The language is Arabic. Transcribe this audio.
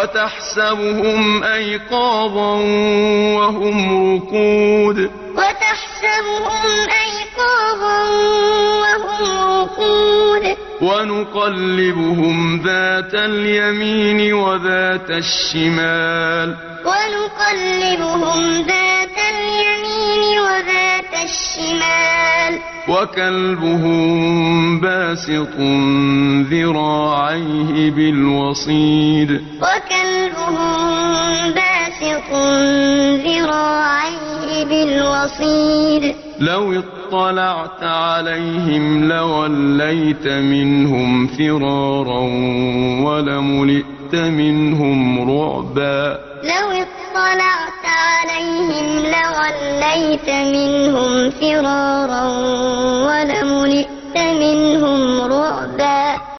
وتحسبهم أيقاظا وهم رقود. وتحسبهم أيقاظا وهم رقود. ونقلبهم ذات اليمين وذات الشمال. ونقلبهم ذات اليمين وذات الشمال. وكلبهم باسط ذراعيه بالوصيد. وكلبهم باسط ذراعيه بالوصيد. لو اطلعت عليهم لوليت منهم فرارا ولملئت منهم رعبا. لو اطلعت عليهم لوليت منهم فرارا